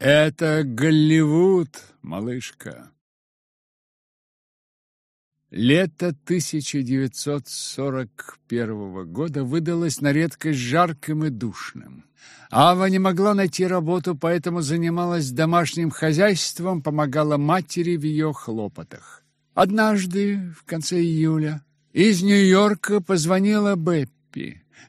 Это Голливуд, малышка. Лето 1941 года выдалось на редкость жарким и душным. Ава не могла найти работу, поэтому занималась домашним хозяйством, помогала матери в ее хлопотах. Однажды, в конце июля, из Нью-Йорка позвонила Беппи.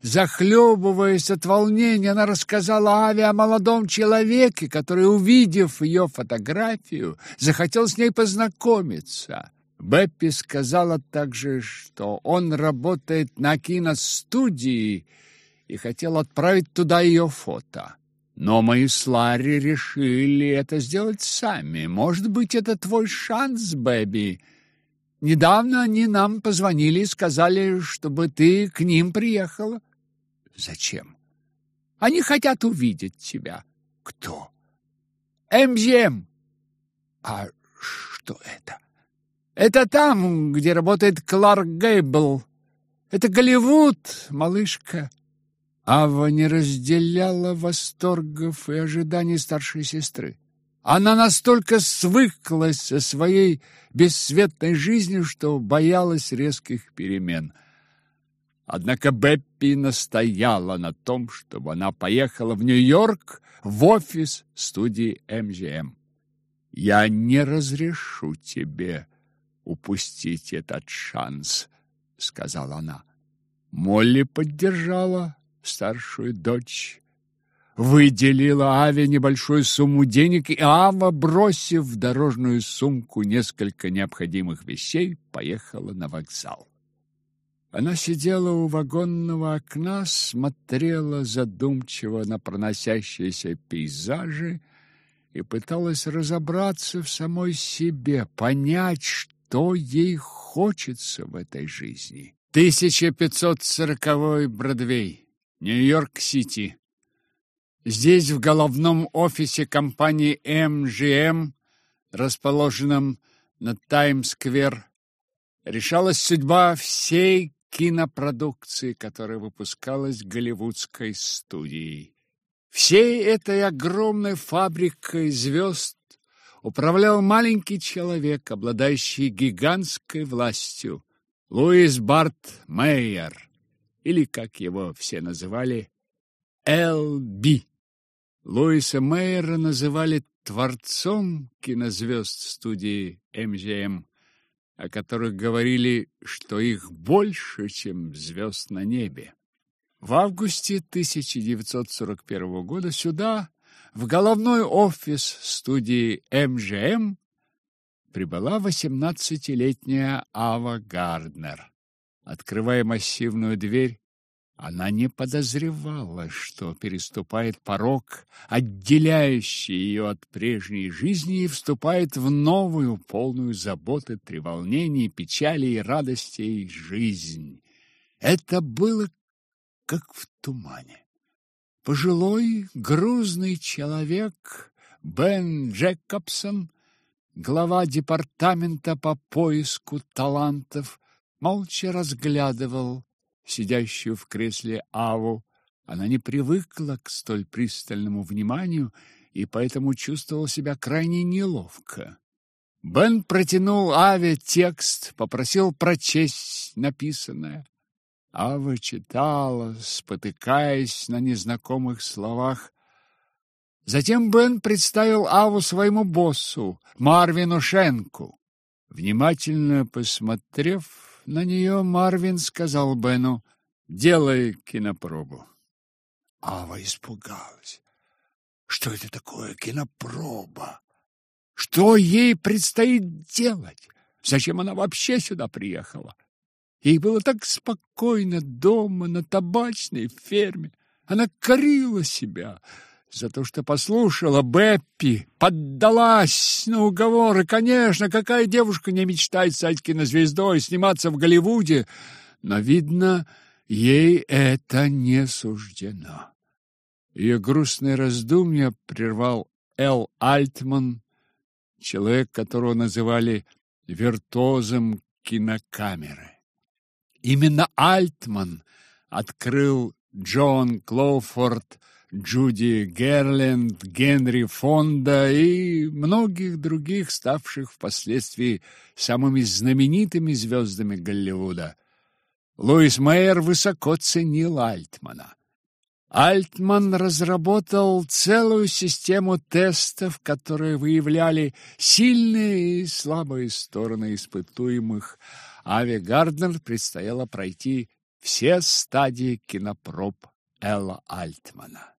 Захлебываясь от волнения, она рассказала Аве о молодом человеке, который, увидев ее фотографию, захотел с ней познакомиться. Беппи сказала также, что он работает на киностудии и хотел отправить туда ее фото. Но мы с Ларри решили это сделать сами. Может быть, это твой шанс, Бэби. Недавно они нам позвонили и сказали, чтобы ты к ним приехала. Зачем? Они хотят увидеть тебя. Кто? МГМ. А что это? Это там, где работает Кларк Гейбл. Это Голливуд, малышка. Ава не разделяла восторгов и ожиданий старшей сестры. Она настолько свыклась со своей бесцветной жизнью, что боялась резких перемен. Однако Беппи настояла на том, чтобы она поехала в Нью-Йорк в офис студии МГМ. «Я не разрешу тебе упустить этот шанс», — сказала она. Молли поддержала старшую дочь, выделила Аве небольшую сумму денег, и Ава, бросив в дорожную сумку несколько необходимых вещей, поехала на вокзал. Она сидела у вагонного окна, смотрела задумчиво на проносящиеся пейзажи и пыталась разобраться в самой себе, понять, что ей хочется в этой жизни. 1540 Бродвей, Нью-Йорк-Сити. Здесь, в головном офисе компании МЖМ, расположенном на Таймс-сквер, решалась судьба всей кинопродукции, которая выпускалась голливудской студией. Всей этой огромной фабрикой звезд управлял маленький человек, обладающий гигантской властью, Луис Барт Мейер, или, как его все называли, Л.Б. Луиса Мейера называли творцом кинозвезд студии МЖМ о которых говорили, что их больше, чем звезд на небе. В августе 1941 года сюда, в головной офис студии МЖМ, прибыла 18-летняя Ава Гарднер. Открывая массивную дверь, она не подозревала, что переступает порог, отделяющий ее от прежней жизни, и вступает в новую, полную заботы, треволнений, печали и радостей жизнь. Это было как в тумане. Пожилой, грузный человек Бен Джекобсон, глава департамента по поиску талантов, молча разглядывал сидящую в кресле Аву. Она не привыкла к столь пристальному вниманию и поэтому чувствовала себя крайне неловко. Бен протянул Аве текст, попросил прочесть написанное. Ава читала, спотыкаясь на незнакомых словах. Затем Бен представил Аву своему боссу, Марвину Шенку. Внимательно посмотрев на нее, Марвин сказал Бену, «Делай кинопробу». Ава испугалась. Что это такое кинопроба? Что ей предстоит делать? Зачем она вообще сюда приехала? Ей было так спокойно дома, на табачной ферме. Она корила себя за то, что послушала Беппи, поддалась на уговоры. Конечно, какая девушка не мечтает стать кинозвездой, сниматься в Голливуде, но, видно, ей это не суждено. Ее грустное раздумье прервал Эл Альтман, человек, которого называли виртуозом кинокамеры. Именно Альтман открыл Джон Клоуфорд Джуди Герленд, Генри Фонда и многих других, ставших впоследствии самыми знаменитыми звездами Голливуда. Луис Мейер высоко ценил Альтмана. Альтман разработал целую систему тестов, которые выявляли сильные и слабые стороны испытуемых. Аве Гарднер предстояло пройти все стадии кинопроб Элла Альтмана.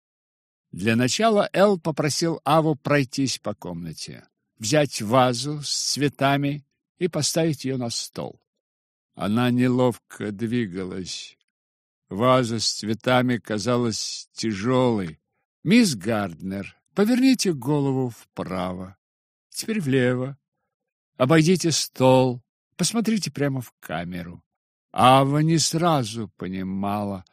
Для начала Эл попросил Аву пройтись по комнате, взять вазу с цветами и поставить ее на стол. Она неловко двигалась. Ваза с цветами казалась тяжелой. «Мисс Гарднер, поверните голову вправо, теперь влево. Обойдите стол, посмотрите прямо в камеру». Ава не сразу понимала,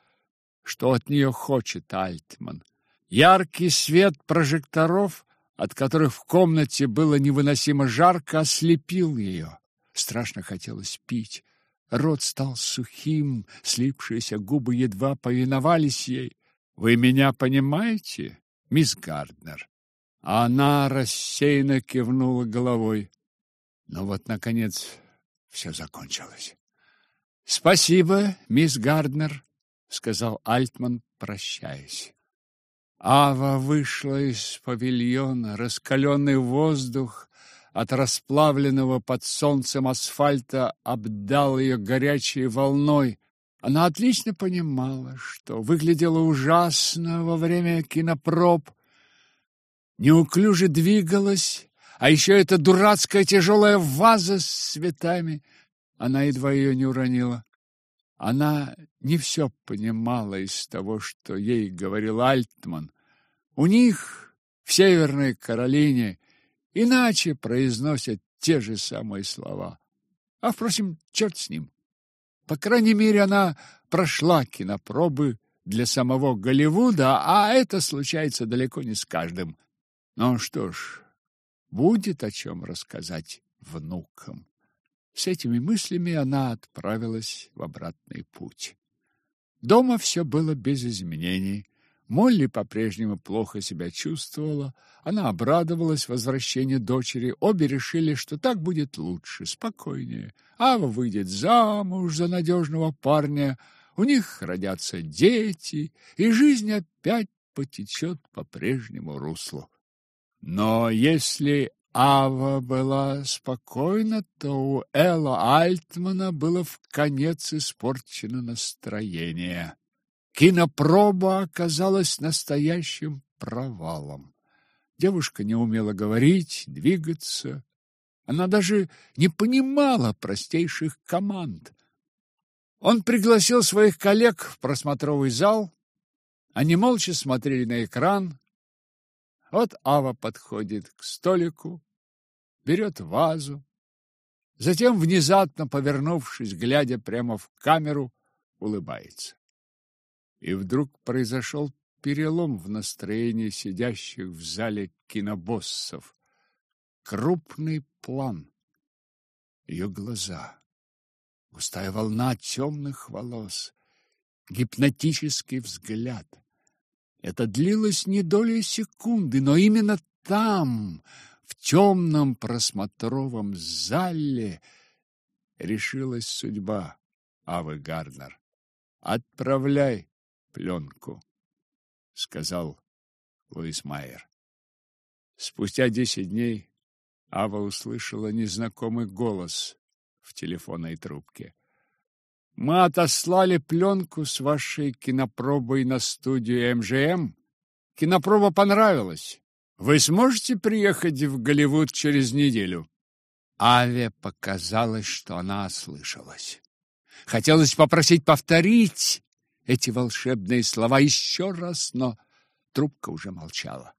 что от нее хочет Альтман. Яркий свет прожекторов, от которых в комнате было невыносимо жарко, ослепил ее. Страшно хотелось пить. Рот стал сухим, слипшиеся губы едва повиновались ей. «Вы меня понимаете, мисс Гарднер?» Она рассеянно кивнула головой. Но вот, наконец, все закончилось. «Спасибо, мисс Гарднер», — сказал Альтман, прощаясь. Ава вышла из павильона, раскаленный воздух от расплавленного под солнцем асфальта обдал ее горячей волной. Она отлично понимала, что выглядело ужасно во время кинопроб, неуклюже двигалась, а еще эта дурацкая тяжелая ваза с цветами. Она едва ее не уронила. Она не все понимала из того, что ей говорил Альтман. У них в Северной Каролине иначе произносят те же самые слова. А, впрочем, черт с ним. По крайней мере, она прошла кинопробы для самого Голливуда, а это случается далеко не с каждым. Ну что ж, будет о чем рассказать внукам. С этими мыслями она отправилась в обратный путь. Дома все было без изменений. Молли по-прежнему плохо себя чувствовала. Она обрадовалась возвращению дочери. Обе решили, что так будет лучше, спокойнее. Ава выйдет замуж за надежного парня, у них родятся дети, и жизнь опять потечет по прежнему руслу. Но если Ава была спокойна, то у Элла Альтмана было в конец испорчено настроение. Кинопроба оказалась настоящим провалом. Девушка не умела говорить, двигаться. Она даже не понимала простейших команд. Он пригласил своих коллег в просмотровый зал. Они молча смотрели на экран, вот Ава подходит к столику, берет вазу, затем, внезапно повернувшись, глядя прямо в камеру, улыбается. И вдруг произошел перелом в настроении сидящих в зале кинобоссов. Крупный план, ее глаза, густая волна темных волос, гипнотический взгляд — это длилось не доли секунды, но именно там, темном просмотровом зале, решилась судьба Авы Гарнер. «Отправляй пленку», — сказал Луис Майер. Спустя десять дней Ава услышала незнакомый голос в телефонной трубке. Мы отослали пленку с вашей кинопробой на студию МЖМ. Кинопроба понравилась. Вы сможете приехать в Голливуд через неделю? Аве показалось, что она ослышалась. Хотелось попросить повторить эти волшебные слова еще раз, но трубка уже молчала.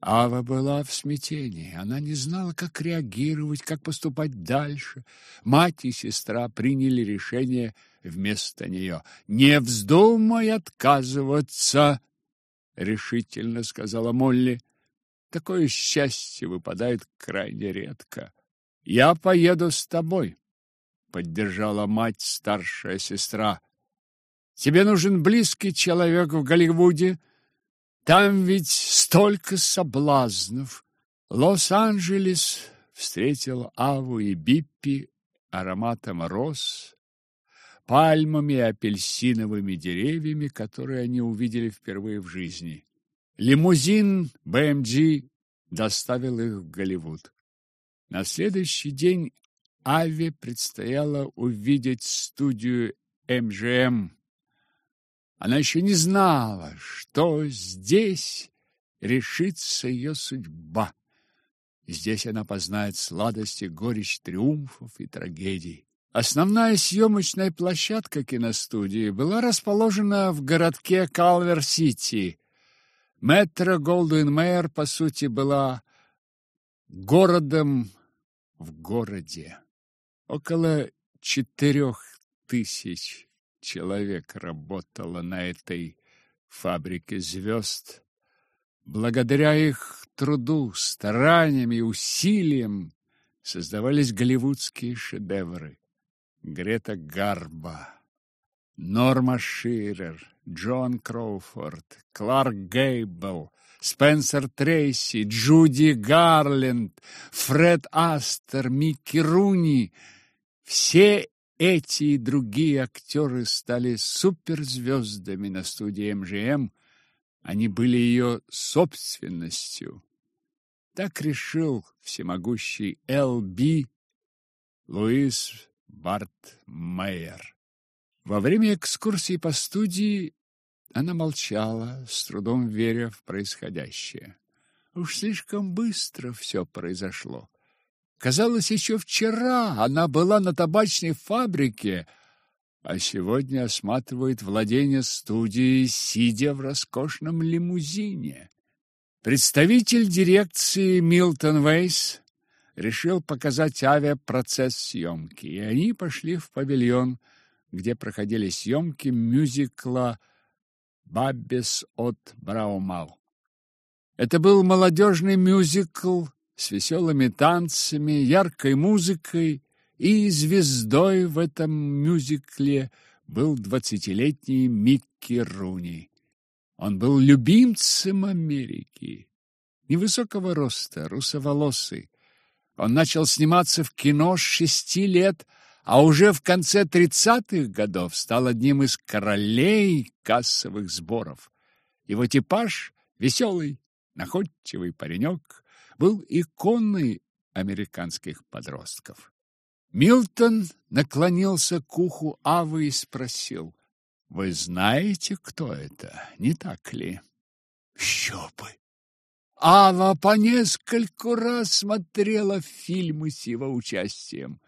Ава была в смятении. Она не знала, как реагировать, как поступать дальше. Мать и сестра приняли решение вместо нее. «Не вздумай отказываться!» — решительно сказала Молли. «Такое счастье выпадает крайне редко. Я поеду с тобой», — поддержала мать старшая сестра. «Тебе нужен близкий человек в Голливуде, Там ведь столько соблазнов. Лос-Анджелес встретил Аву и Биппи ароматом роз, пальмами и апельсиновыми деревьями, которые они увидели впервые в жизни. Лимузин MGM доставил их в Голливуд. На следующий день Аве предстояло увидеть студию MGM. Она еще не знала, что здесь решится ее судьба. Здесь она познает сладость и горечь триумфов и трагедий. Основная съемочная площадка киностудии была расположена в городке Калвер-Сити. Метро Голден-Мэйр, по сути, была городом в городе. Около четырех тысяч человек работало на этой фабрике звезд. Благодаря их труду, стараниям и усилиям создавались голливудские шедевры. Грета Гарба, Норма Ширер, Джон Кроуфорд, Кларк Гейбл, Спенсер Трейси, Джуди Гарленд, Фред Астер, Микки Руни – все эти и другие актеры стали суперзвездами на студии МЖМ, они были ее собственностью. Так решил всемогущий Л.Б. Луис Барт Мейер. Во время экскурсии по студии она молчала, с трудом веря в происходящее. Уж слишком быстро все произошло. Казалось, еще вчера она была на табачной фабрике, а сегодня осматривает владение студии, сидя в роскошном лимузине. Представитель дирекции Милтон Вейс решил показать авиапроцесс съемки, и они пошли в павильон, где проходили съемки мюзикла «Баббес от Браумау». Это был молодежный мюзикл с веселыми танцами, яркой музыкой, и звездой в этом мюзикле был двадцатилетний Микки Руни. Он был любимцем Америки. Невысокого роста, русоволосый. Он начал сниматься в кино с шести лет, а уже в конце тридцатых годов стал одним из королей кассовых сборов. Его типаж — веселый, находчивый паренек, был иконой американских подростков. Милтон наклонился к уху Авы и спросил, «Вы знаете, кто это, не так ли?» «Еще бы!» Ава по нескольку раз смотрела фильмы с его участием.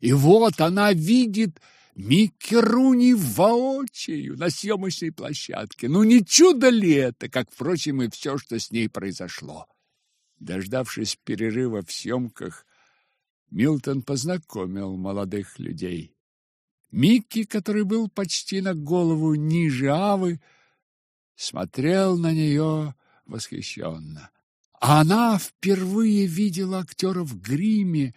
И вот она видит Микки Руни воочию на съемочной площадке. Ну, не чудо ли это, как, впрочем, и все, что с ней произошло? Дождавшись перерыва в съемках, Милтон познакомил молодых людей. Микки, который был почти на голову ниже Авы, смотрел на нее восхищенно. А она впервые видела актера в гриме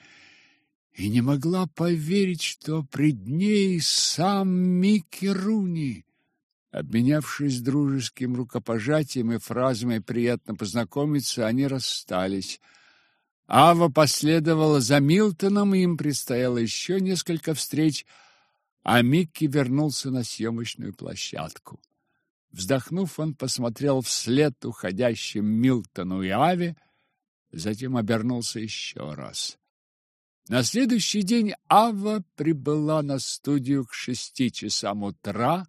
и не могла поверить, что пред ней сам Микки Руни. Обменявшись дружеским рукопожатием и фразами «приятно познакомиться», они расстались. Ава последовала за Милтоном, им предстояло еще несколько встреч, а Микки вернулся на съемочную площадку. Вздохнув, он посмотрел вслед уходящим Милтону и Аве, затем обернулся еще раз. На следующий день Ава прибыла на студию к шести часам утра,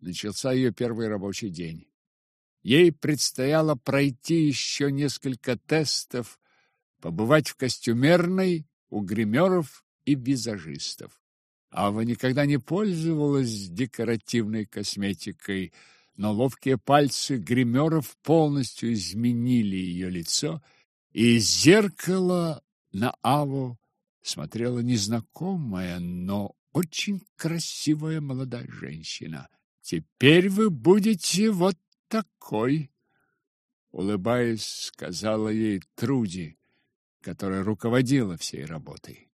начался ее первый рабочий день. Ей предстояло пройти еще несколько тестов, побывать в костюмерной, у гримеров и визажистов. Ава никогда не пользовалась декоративной косметикой, но ловкие пальцы гримеров полностью изменили ее лицо, и из зеркала на Аву смотрела незнакомая, но очень красивая молодая женщина. Теперь вы будете вот такой, улыбаясь, сказала ей Труди, которая руководила всей работой.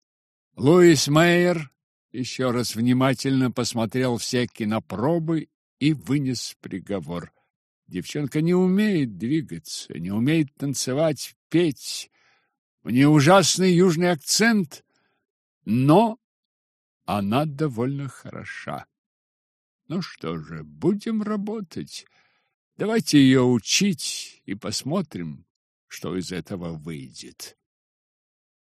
Луис Мейер еще раз внимательно посмотрел все кинопробы и вынес приговор. Девчонка не умеет двигаться, не умеет танцевать, петь. У нее ужасный южный акцент, но она довольно хороша. Ну что же, будем работать. Давайте ее учить и посмотрим, что из этого выйдет.